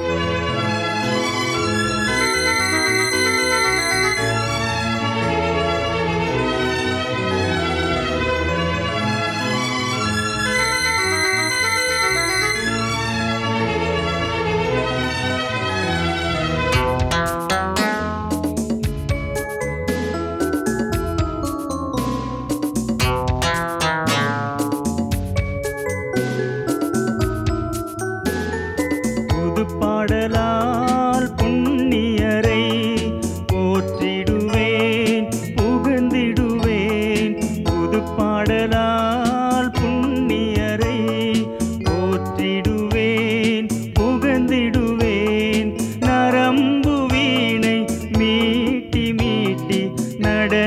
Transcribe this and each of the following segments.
புது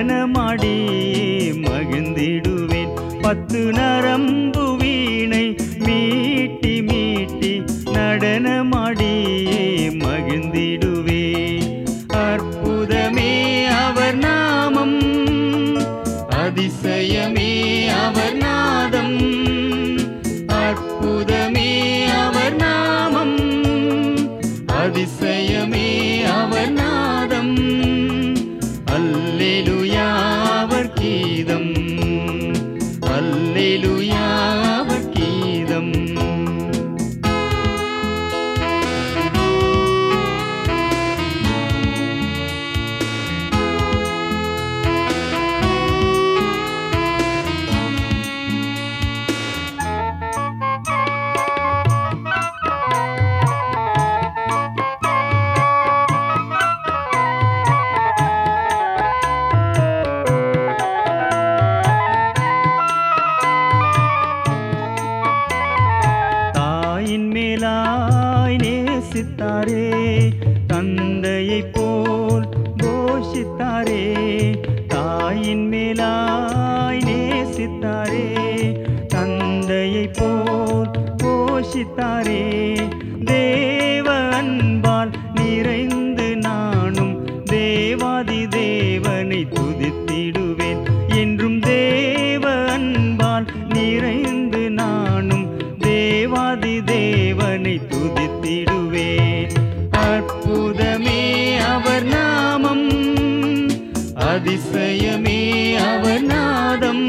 நடனமாடி மகிழ்ந்திடுவேன். பத்து நரம்பு வீணை மீட்டி மீட்டி நடனமாடி மகிழ்ந்திடுவேன் அற்புதமே அவர் நாமம் அதிசயமே அவர் நாதம். அற்புதமே போஷித்தாரே தந்தையை போல் போஷித்தாரே தாயின் மேலாய் நேசித்தாரே தந்தையை போல் போஷித்தாரே தேவ அன்பால் நிறைந்து அதிசயமே அவர் நாதம்.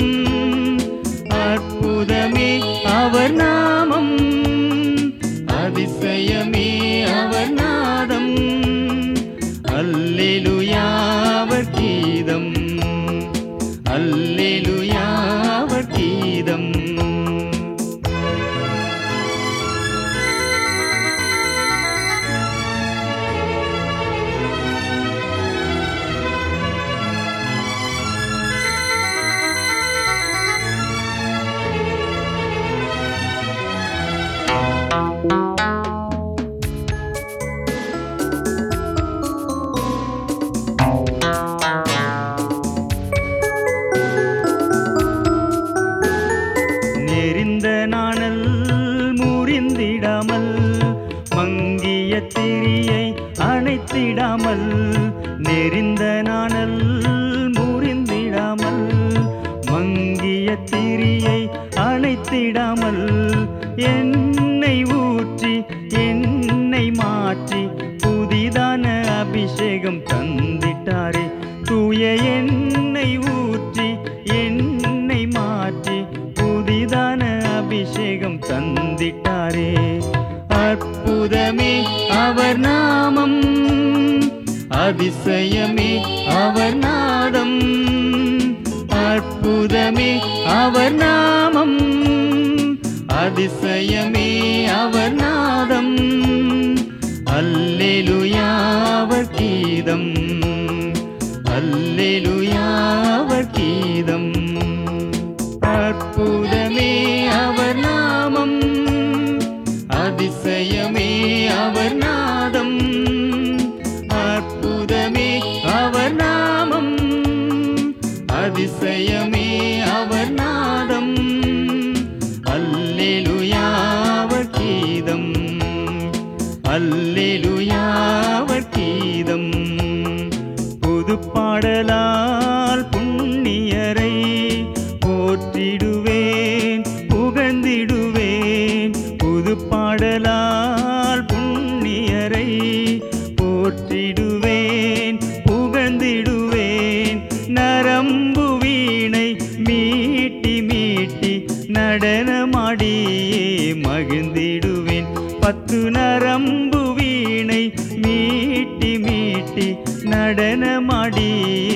அற்புதமே அவர் நாமம். அணைத்திடாமல் நெறிந்த நாணல் முறிந்திடாமல் மங்கிய திரியை அணைத்திடாமல் என்னை ஊற்றி என்னை மாற்றி புதிதான அபிஷேகம் தந்திட்டாரே. தூய என்னை ஊற்றி என்னை மாற்றி புதிதான அபிஷேகம் தந்திட்டாரே. அற்புதமே அவர் நாமம். அதிசயமே அவர் நாதம். அற்புதமே அவர் நாமம். அதிசயமே அவர் நாதம். அல்லேலுயா அவர் கீதம். அதிசயமே அவர் நாதம். அல்லேலுயாவர் கீதம். அல்லேலுயாவர் கீதம். புது பாடலால் புண்ணியரை போற்றிடுவேன் புகழ்ந்திடுவேன். புது பாடலால் புண்ணியரை பாடிடுவேன் நடனமாடி மகிழ்ந்திடு